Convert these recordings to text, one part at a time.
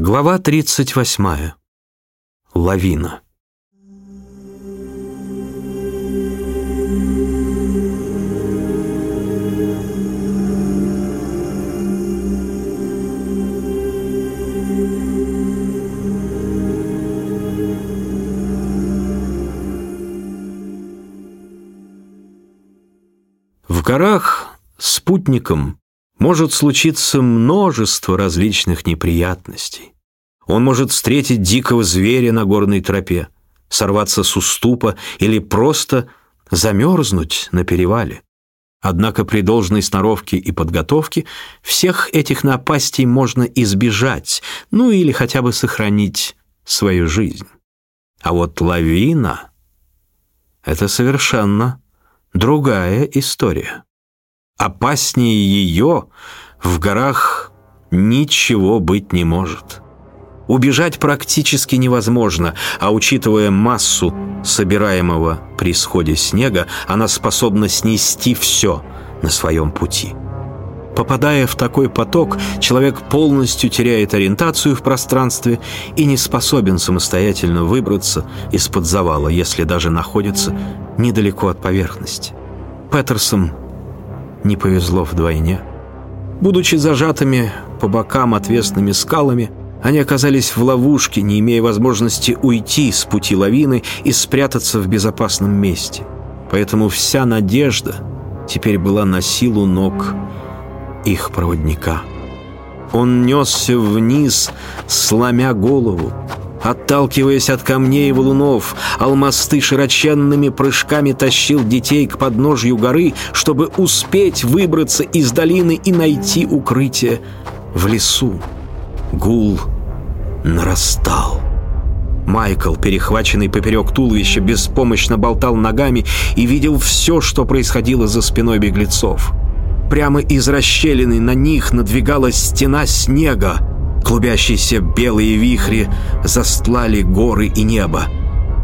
Глава 38. Лавина. В горах спутником может случиться множество различных неприятностей. Он может встретить дикого зверя на горной тропе, сорваться с уступа или просто замерзнуть на перевале. Однако при должной сноровке и подготовке всех этих напастей можно избежать, ну или хотя бы сохранить свою жизнь. А вот лавина — это совершенно другая история. Опаснее ее в горах ничего быть не может. Убежать практически невозможно, а учитывая массу собираемого при сходе снега, она способна снести все на своем пути. Попадая в такой поток, человек полностью теряет ориентацию в пространстве и не способен самостоятельно выбраться из-под завала, если даже находится недалеко от поверхности. Петерсон не повезло вдвойне. Будучи зажатыми по бокам отвесными скалами, они оказались в ловушке, не имея возможности уйти с пути лавины и спрятаться в безопасном месте. Поэтому вся надежда теперь была на силу ног их проводника. Он несся вниз, сломя голову, Отталкиваясь от камней и валунов, алмасты широченными прыжками тащил детей к подножью горы, чтобы успеть выбраться из долины и найти укрытие в лесу. Гул нарастал. Майкл, перехваченный поперек туловища, беспомощно болтал ногами и видел все, что происходило за спиной беглецов. Прямо из расщелины на них надвигалась стена снега. Клубящиеся белые вихри застлали горы и небо.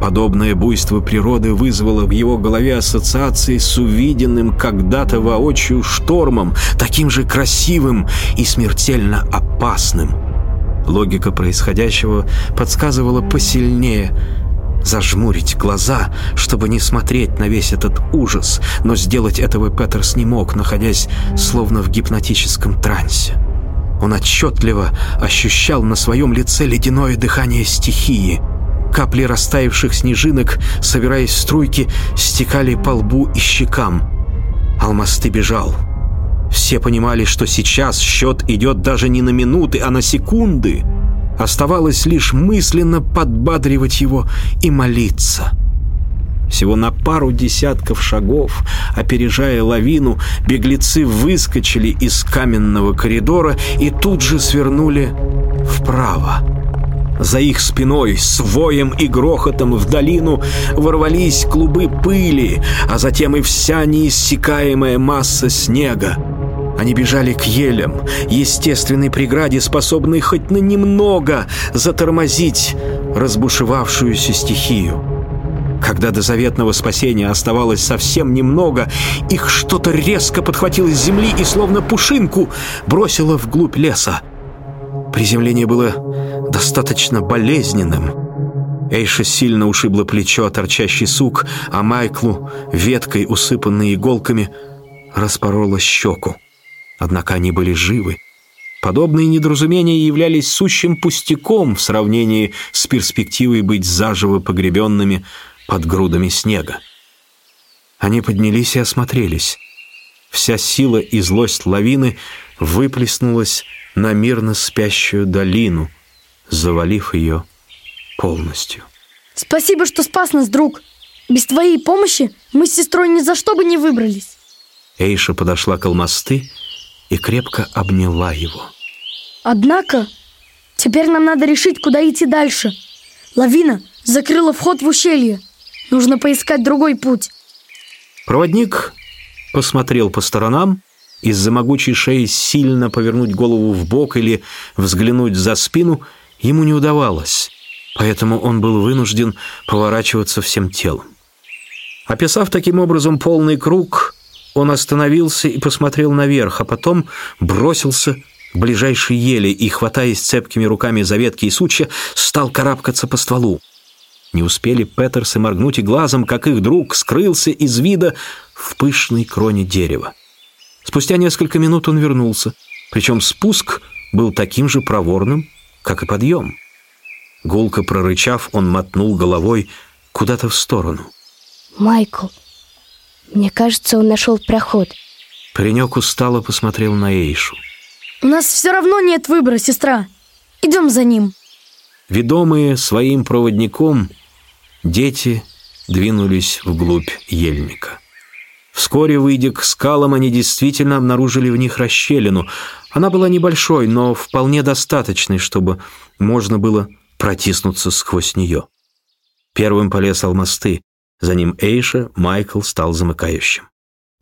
Подобное буйство природы вызвало в его голове ассоциации с увиденным когда-то воочию штормом, таким же красивым и смертельно опасным. Логика происходящего подсказывала посильнее зажмурить глаза, чтобы не смотреть на весь этот ужас, но сделать этого Петерс не мог, находясь словно в гипнотическом трансе. Он отчетливо ощущал на своем лице ледяное дыхание стихии. Капли растаявших снежинок, собираясь в струйки, стекали по лбу и щекам. Алмасты бежал. Все понимали, что сейчас счет идет даже не на минуты, а на секунды. Оставалось лишь мысленно подбадривать его и молиться. Всего на пару десятков шагов, опережая лавину, беглецы выскочили из каменного коридора и тут же свернули вправо. За их спиной с воем и грохотом в долину ворвались клубы пыли, а затем и вся неиссякаемая масса снега. Они бежали к елям, естественной преграде, способной хоть на немного затормозить разбушевавшуюся стихию. Когда до заветного спасения оставалось совсем немного, их что-то резко подхватило с земли и словно пушинку бросило вглубь леса. Приземление было достаточно болезненным. Эйша сильно ушибла плечо, торчащий сук, а Майклу, веткой, усыпанной иголками, распорола щеку. Однако они были живы. Подобные недоразумения являлись сущим пустяком в сравнении с перспективой быть заживо погребенными под грудами снега. Они поднялись и осмотрелись. Вся сила и злость лавины выплеснулась на мирно спящую долину, завалив ее полностью. Спасибо, что спас нас, друг. Без твоей помощи мы с сестрой ни за что бы не выбрались. Эйша подошла к алмасты и крепко обняла его. Однако, теперь нам надо решить, куда идти дальше. Лавина закрыла вход в ущелье. Нужно поискать другой путь. Проводник посмотрел по сторонам. Из-за могучей шеи сильно повернуть голову в бок или взглянуть за спину ему не удавалось, поэтому он был вынужден поворачиваться всем телом. Описав таким образом полный круг, он остановился и посмотрел наверх, а потом бросился к ближайшей еле и, хватаясь цепкими руками за ветки и сучья, стал карабкаться по стволу. Не успели Петерсы моргнуть и глазом, как их друг скрылся из вида в пышной кроне дерева. Спустя несколько минут он вернулся, причем спуск был таким же проворным, как и подъем. Гулко прорычав, он мотнул головой куда-то в сторону. «Майкл, мне кажется, он нашел проход». Паренек устало посмотрел на Эйшу. У нас все равно нет выбора, сестра. Идем за ним. Ведомые своим проводником, дети двинулись вглубь ельника. Вскоре, выйдя к скалам, они действительно обнаружили в них расщелину. Она была небольшой, но вполне достаточной, чтобы можно было протиснуться сквозь нее. Первым полез алмасты, за ним Эйша, Майкл стал замыкающим.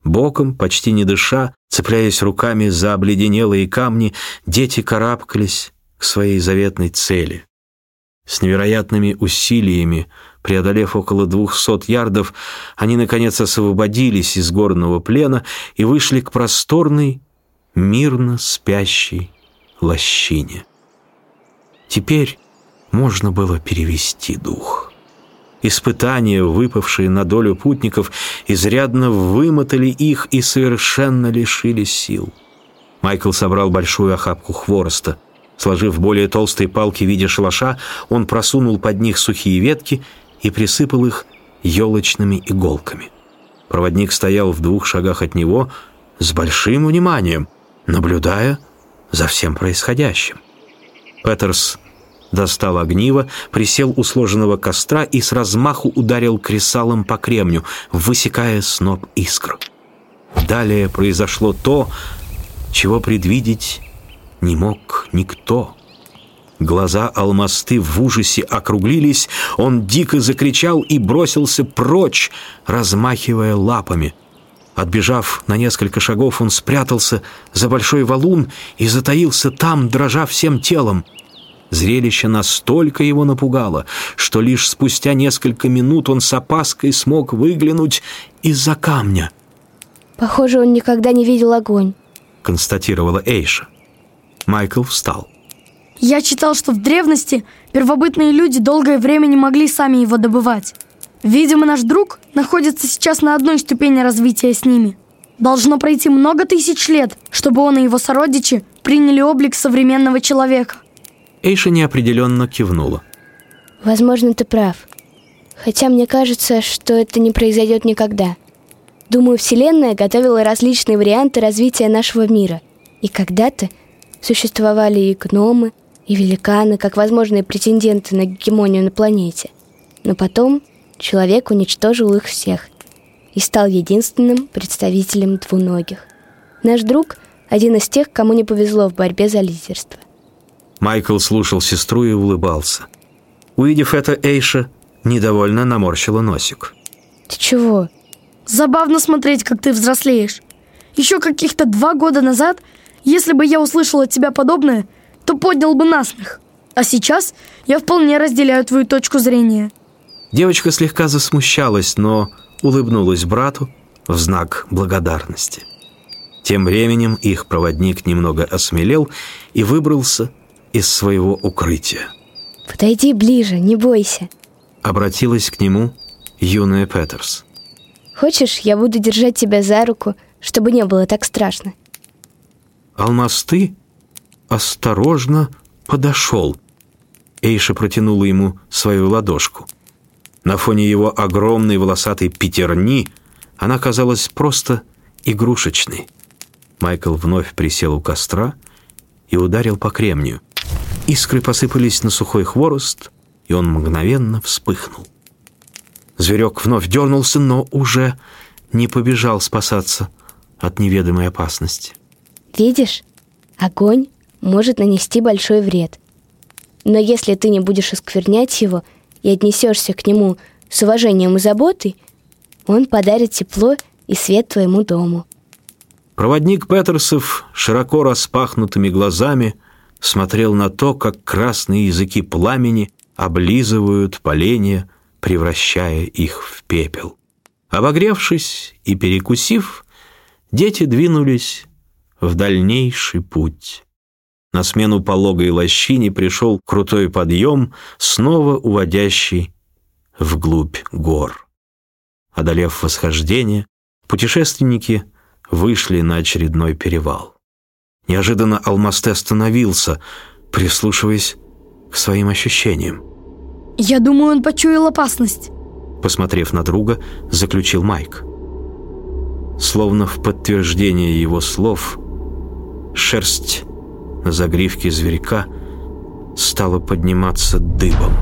Боком, почти не дыша, цепляясь руками за обледенелые камни, дети карабкались к своей заветной цели. С невероятными усилиями, преодолев около двухсот ярдов, они, наконец, освободились из горного плена и вышли к просторной, мирно спящей лощине. Теперь можно было перевести дух. Испытания, выпавшие на долю путников, изрядно вымотали их и совершенно лишили сил. Майкл собрал большую охапку хвороста. Сложив более толстые палки в виде шалаша, он просунул под них сухие ветки и присыпал их елочными иголками. Проводник стоял в двух шагах от него с большим вниманием, наблюдая за всем происходящим. Петерс достал огниво, присел у сложенного костра и с размаху ударил кресалом по кремню, высекая сноп искр. Далее произошло то, чего предвидеть не мог никто. Глаза алмасты в ужасе округлились, он дико закричал и бросился прочь, размахивая лапами. Отбежав на несколько шагов, он спрятался за большой валун и затаился там, дрожа всем телом. Зрелище настолько его напугало, что лишь спустя несколько минут он с опаской смог выглянуть из-за камня. «Похоже, он никогда не видел огонь», — констатировала Эйша. Майкл встал. «Я читал, что в древности первобытные люди долгое время не могли сами его добывать. Видимо, наш друг находится сейчас на одной ступени развития с ними. Должно пройти много тысяч лет, чтобы он и его сородичи приняли облик современного человека». Эйша неопределенно кивнула. Возможно, ты прав. Хотя мне кажется, что это не произойдет никогда. Думаю, Вселенная готовила различные варианты развития нашего мира. И когда-то существовали и гномы, и великаны, как возможные претенденты на гегемонию на планете. Но потом человек уничтожил их всех и стал единственным представителем двуногих. Наш друг – один из тех, кому не повезло в борьбе за лидерство. Майкл слушал сестру и улыбался. Увидев это, Эйша недовольно наморщила носик. Ты чего? Забавно смотреть, как ты взрослеешь. Еще каких-то два года назад, если бы я услышал от тебя подобное, то поднял бы насмех. А сейчас я вполне разделяю твою точку зрения. Девочка слегка засмущалась, но улыбнулась брату в знак благодарности. Тем временем их проводник немного осмелел и выбрался из своего укрытия. «Подойди ближе, не бойся», — обратилась к нему юная Петерс. «Хочешь, я буду держать тебя за руку, чтобы не было так страшно?» Алмасты осторожно подошел. Эйша протянула ему свою ладошку. На фоне его огромной волосатой пятерни она казалась просто игрушечной. Майкл вновь присел у костра и ударил по кремнию. Искры посыпались на сухой хворост, и он мгновенно вспыхнул. Зверек вновь дернулся, но уже не побежал спасаться от неведомой опасности. «Видишь, огонь может нанести большой вред. Но если ты не будешь осквернять его и отнесешься к нему с уважением и заботой, он подарит тепло и свет твоему дому». Проводник Петерсов широко распахнутыми глазами – смотрел на то, как красные языки пламени облизывают поленья, превращая их в пепел. Обогревшись и перекусив, дети двинулись в дальнейший путь. На смену пологой лощине пришел крутой подъем, снова уводящий вглубь гор. Одолев восхождение, путешественники вышли на очередной перевал. Неожиданно Алмасте остановился, прислушиваясь к своим ощущениям. Я думаю, он почуял опасность. Посмотрев на друга, заключил Майк. Словно в подтверждение его слов, шерсть на загривке зверька стала подниматься дыбом.